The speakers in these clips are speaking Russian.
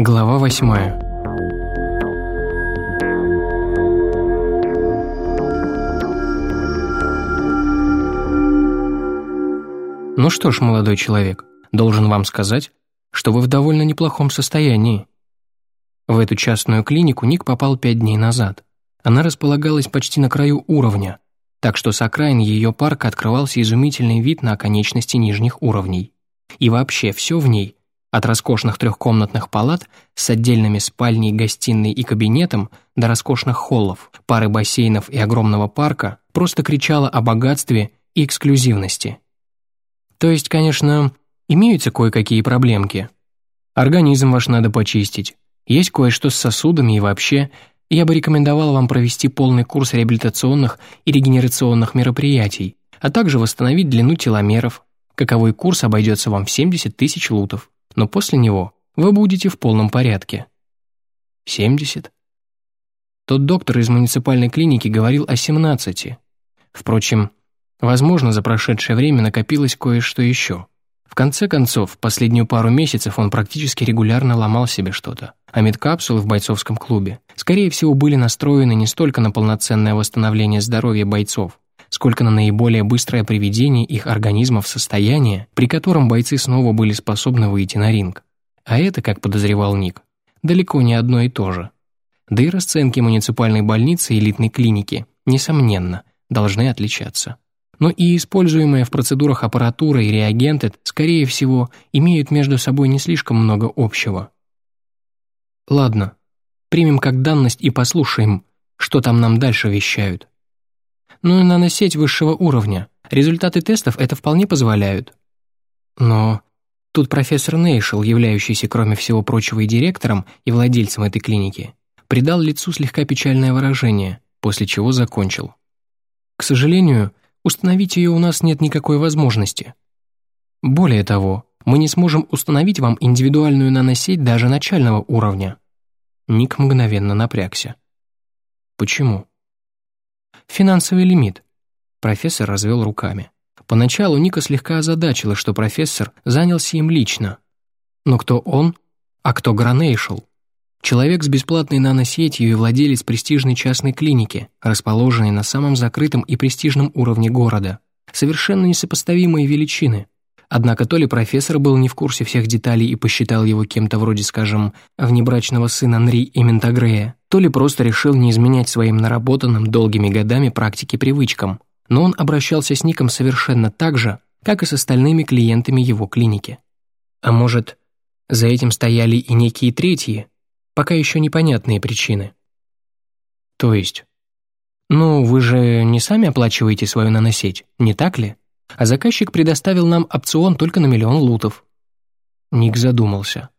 Глава восьмая. Ну что ж, молодой человек, должен вам сказать, что вы в довольно неплохом состоянии. В эту частную клинику Ник попал пять дней назад. Она располагалась почти на краю уровня, так что с окраин ее парка открывался изумительный вид на оконечности нижних уровней. И вообще все в ней, от роскошных трехкомнатных палат с отдельными спальней, гостиной и кабинетом до роскошных холлов, пары бассейнов и огромного парка, просто кричало о богатстве и эксклюзивности. То есть, конечно, имеются кое-какие проблемки. Организм ваш надо почистить. Есть кое-что с сосудами и вообще. Я бы рекомендовал вам провести полный курс реабилитационных и регенерационных мероприятий, а также восстановить длину теломеров. Каковой курс обойдется вам в 70 тысяч лутов. Но после него вы будете в полном порядке. 70? Тот доктор из муниципальной клиники говорил о 17. Впрочем, Возможно, за прошедшее время накопилось кое-что еще. В конце концов, последнюю пару месяцев он практически регулярно ломал себе что-то. А медкапсулы в бойцовском клубе, скорее всего, были настроены не столько на полноценное восстановление здоровья бойцов, сколько на наиболее быстрое приведение их организма в состояние, при котором бойцы снова были способны выйти на ринг. А это, как подозревал Ник, далеко не одно и то же. Да и расценки муниципальной больницы и элитной клиники, несомненно, должны отличаться но и используемая в процедурах аппаратура и реагенты, скорее всего, имеют между собой не слишком много общего. Ладно, примем как данность и послушаем, что там нам дальше вещают. Ну и наносеть высшего уровня. Результаты тестов это вполне позволяют. Но тут профессор Нейшел, являющийся, кроме всего прочего, и директором, и владельцем этой клиники, придал лицу слегка печальное выражение, после чего закончил. К сожалению, Установить ее у нас нет никакой возможности. Более того, мы не сможем установить вам индивидуальную наносеть даже начального уровня». Ник мгновенно напрягся. «Почему?» «Финансовый лимит», — профессор развел руками. Поначалу Ника слегка озадачила, что профессор занялся им лично. Но кто он, а кто Гранейшл? Человек с бесплатной наносетью и владелец престижной частной клиники, расположенной на самом закрытом и престижном уровне города. Совершенно несопоставимые величины. Однако то ли профессор был не в курсе всех деталей и посчитал его кем-то вроде, скажем, внебрачного сына Нри и Ментагрея, то ли просто решил не изменять своим наработанным долгими годами практике привычкам. Но он обращался с Ником совершенно так же, как и с остальными клиентами его клиники. А может, за этим стояли и некие третьи, пока еще непонятные причины. То есть? Ну, вы же не сами оплачиваете свою наносеть, не так ли? А заказчик предоставил нам опцион только на миллион лутов. Ник задумался.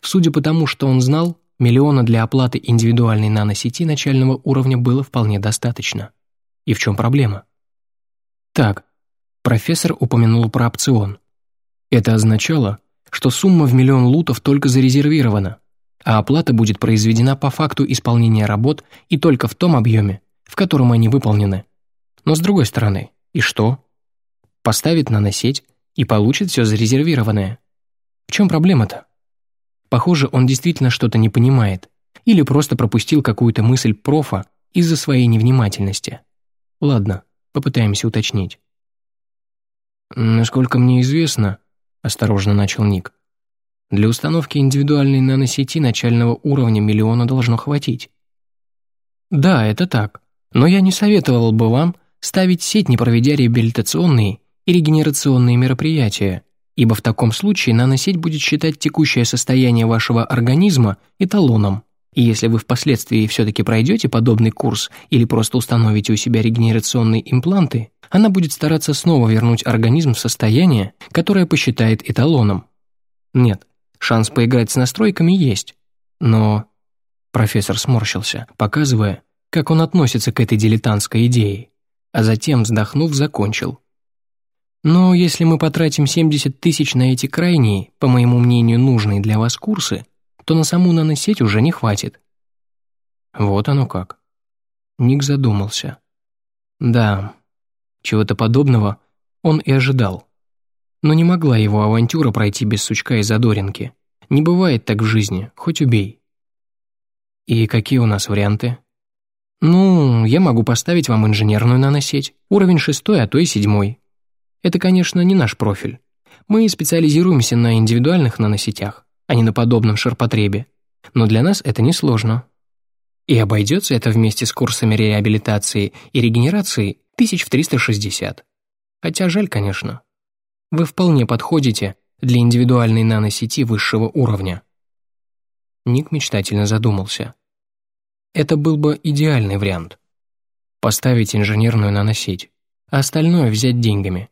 Судя по тому, что он знал, миллиона для оплаты индивидуальной наносети начального уровня было вполне достаточно. И в чем проблема? Так, профессор упомянул про опцион. Это означало, что сумма в миллион лутов только зарезервирована, а оплата будет произведена по факту исполнения работ и только в том объеме, в котором они выполнены. Но с другой стороны, и что? Поставит наносеть и получит все зарезервированное. В чем проблема-то? Похоже, он действительно что-то не понимает или просто пропустил какую-то мысль профа из-за своей невнимательности. Ладно, попытаемся уточнить. «Насколько мне известно», — осторожно начал Ник, для установки индивидуальной наносети начального уровня миллиона должно хватить. Да, это так. Но я не советовал бы вам ставить сеть, не проведя реабилитационные и регенерационные мероприятия, ибо в таком случае наносеть будет считать текущее состояние вашего организма эталоном. И если вы впоследствии все-таки пройдете подобный курс или просто установите у себя регенерационные импланты, она будет стараться снова вернуть организм в состояние, которое посчитает эталоном. Нет, Шанс поиграть с настройками есть. Но... Профессор сморщился, показывая, как он относится к этой дилетантской идее, а затем, вздохнув, закончил. Но если мы потратим 70 тысяч на эти крайние, по моему мнению, нужные для вас курсы, то на саму наносеть уже не хватит. Вот оно как. Ник задумался. Да, чего-то подобного он и ожидал. Но не могла его авантюра пройти без сучка и задоринки. Не бывает так в жизни, хоть убей. И какие у нас варианты? Ну, я могу поставить вам инженерную наносеть. Уровень шестой, а то и седьмой. Это, конечно, не наш профиль. Мы специализируемся на индивидуальных наносетях, а не на подобном ширпотребе. Но для нас это несложно. И обойдется это вместе с курсами реабилитации и регенерации тысяч в 360. Хотя жаль, конечно. Вы вполне подходите для индивидуальной наносети высшего уровня. Ник мечтательно задумался. Это был бы идеальный вариант. Поставить инженерную наносеть, а остальное взять деньгами.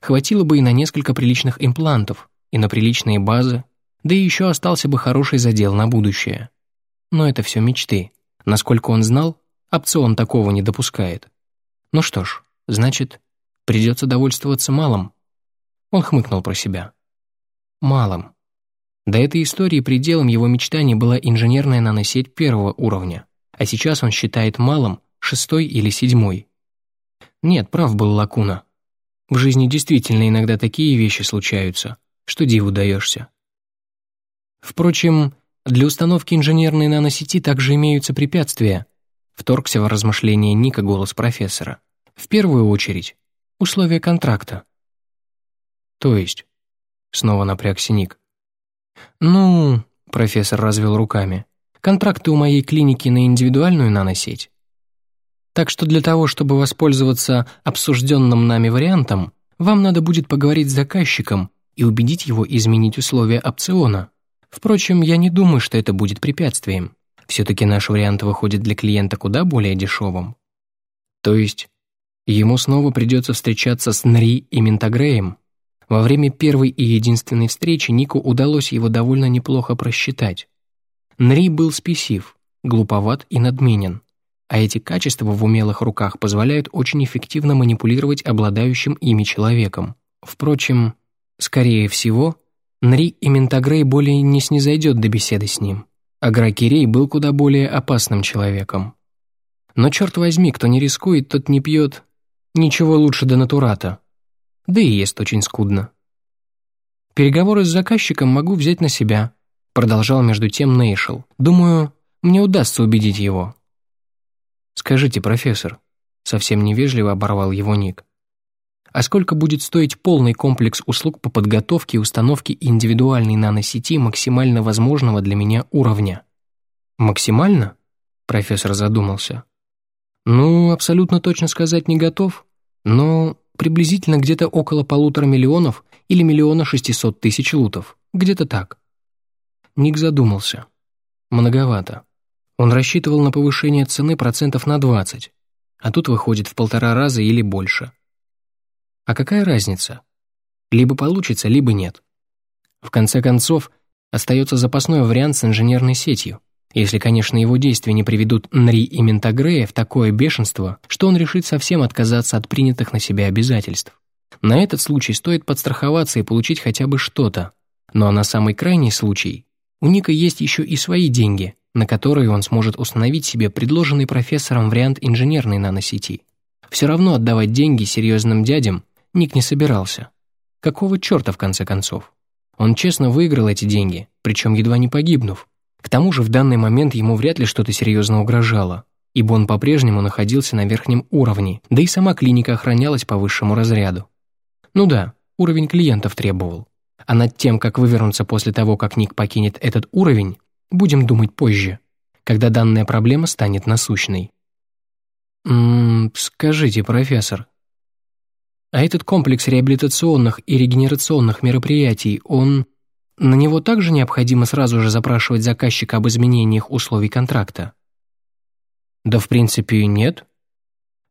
Хватило бы и на несколько приличных имплантов, и на приличные базы, да и еще остался бы хороший задел на будущее. Но это все мечты. Насколько он знал, опцион такого не допускает. Ну что ж, значит, придется довольствоваться малым. Он хмыкнул про себя. Малым. До этой истории пределом его мечтаний была инженерная наносеть первого уровня, а сейчас он считает малым шестой или седьмой. Нет, прав был Лакуна. В жизни действительно иногда такие вещи случаются, что диву даешься. Впрочем, для установки инженерной наносети также имеются препятствия, вторгся в размышления Ника голос профессора. В первую очередь, условия контракта. То есть, снова напрягся Ник. «Ну...» — профессор развел руками. «Контракты у моей клиники на индивидуальную наносеть. Так что для того, чтобы воспользоваться обсужденным нами вариантом, вам надо будет поговорить с заказчиком и убедить его изменить условия опциона. Впрочем, я не думаю, что это будет препятствием. Все-таки наш вариант выходит для клиента куда более дешевым. То есть, ему снова придется встречаться с Нри и Ментагреем. Во время первой и единственной встречи Нику удалось его довольно неплохо просчитать. Нри был спесив, глуповат и надменен, а эти качества в умелых руках позволяют очень эффективно манипулировать обладающим ими человеком. Впрочем, скорее всего, Нри и Ментагрей более не снизойдет до беседы с ним, а Гракирей был куда более опасным человеком. Но черт возьми, кто не рискует, тот не пьет. Ничего лучше до натурата да и ест очень скудно. «Переговоры с заказчиком могу взять на себя», продолжал между тем Нейшел. «Думаю, мне удастся убедить его». «Скажите, профессор», совсем невежливо оборвал его Ник, «а сколько будет стоить полный комплекс услуг по подготовке и установке индивидуальной наносети максимально возможного для меня уровня?» «Максимально?» Профессор задумался. «Ну, абсолютно точно сказать не готов, но приблизительно где-то около полутора миллионов или миллиона шестисот тысяч лутов. Где-то так. Ник задумался. Многовато. Он рассчитывал на повышение цены процентов на 20, а тут выходит в полтора раза или больше. А какая разница? Либо получится, либо нет. В конце концов, остается запасной вариант с инженерной сетью. Если, конечно, его действия не приведут Нри и Ментагрея в такое бешенство, что он решит совсем отказаться от принятых на себя обязательств. На этот случай стоит подстраховаться и получить хотя бы что-то. Но на самый крайний случай у Ника есть еще и свои деньги, на которые он сможет установить себе предложенный профессором вариант инженерной наносети. Все равно отдавать деньги серьезным дядям Ник не собирался. Какого черта, в конце концов? Он честно выиграл эти деньги, причем едва не погибнув, к тому же в данный момент ему вряд ли что-то серьезно угрожало, ибо он по-прежнему находился на верхнем уровне, да и сама клиника охранялась по высшему разряду. Ну да, уровень клиентов требовал. А над тем, как вывернуться после того, как Ник покинет этот уровень, будем думать позже, когда данная проблема станет насущной. «Ммм, скажите, профессор, а этот комплекс реабилитационных и регенерационных мероприятий, он на него также необходимо сразу же запрашивать заказчика об изменениях условий контракта? Да, в принципе, нет.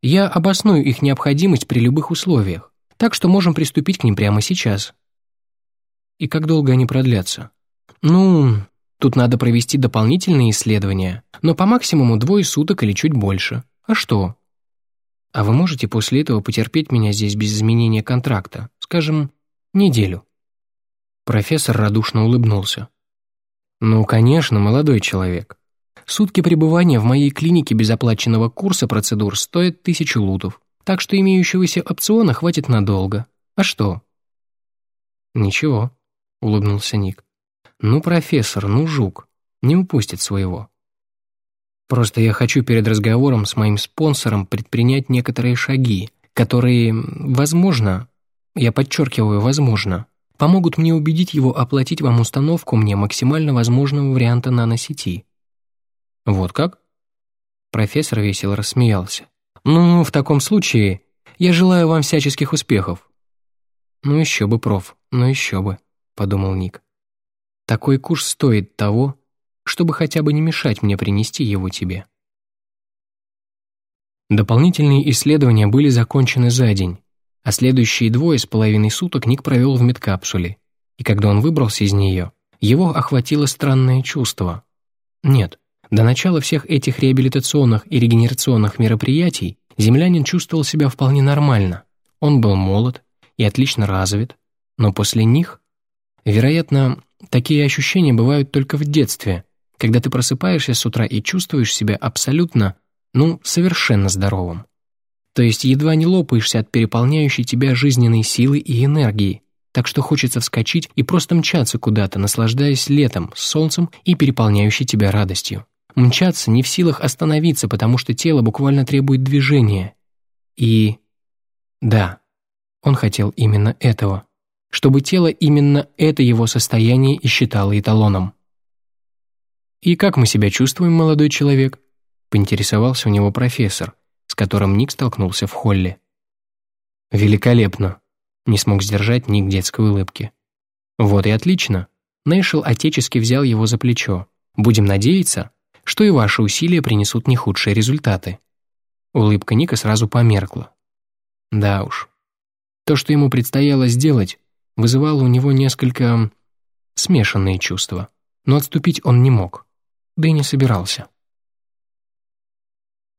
Я обосную их необходимость при любых условиях, так что можем приступить к ним прямо сейчас. И как долго они продлятся? Ну, тут надо провести дополнительные исследования, но по максимуму двое суток или чуть больше. А что? А вы можете после этого потерпеть меня здесь без изменения контракта, скажем, неделю? Профессор радушно улыбнулся. «Ну, конечно, молодой человек. Сутки пребывания в моей клинике без оплаченного курса процедур стоят тысячу лутов, так что имеющегося опциона хватит надолго. А что?» «Ничего», — улыбнулся Ник. Ну, профессор, ну, жук. Не упустит своего. Просто я хочу перед разговором с моим спонсором предпринять некоторые шаги, которые, возможно, я подчеркиваю, возможно, помогут мне убедить его оплатить вам установку мне максимально возможного варианта наносети. Вот как? Профессор весело рассмеялся. Ну, в таком случае, я желаю вам всяческих успехов. Ну еще бы, проф, ну еще бы, подумал Ник. Такой курс стоит того, чтобы хотя бы не мешать мне принести его тебе. Дополнительные исследования были закончены за день, а следующие двое с половиной суток Ник провел в медкапсуле, и когда он выбрался из нее, его охватило странное чувство. Нет, до начала всех этих реабилитационных и регенерационных мероприятий землянин чувствовал себя вполне нормально. Он был молод и отлично развит, но после них, вероятно, такие ощущения бывают только в детстве, когда ты просыпаешься с утра и чувствуешь себя абсолютно, ну, совершенно здоровым. То есть едва не лопаешься от переполняющей тебя жизненной силы и энергии, так что хочется вскочить и просто мчаться куда-то, наслаждаясь летом, солнцем и переполняющей тебя радостью. Мчаться не в силах остановиться, потому что тело буквально требует движения. И... Да, он хотел именно этого. Чтобы тело именно это его состояние и считало эталоном. «И как мы себя чувствуем, молодой человек?» — поинтересовался у него профессор, с которым Ник столкнулся в холле. «Великолепно!» — не смог сдержать Ник детской улыбки. «Вот и отлично!» Нэшел отечески взял его за плечо. «Будем надеяться, что и ваши усилия принесут не худшие результаты». Улыбка Ника сразу померкла. Да уж. То, что ему предстояло сделать, вызывало у него несколько смешанные чувства, но отступить он не мог да и не собирался.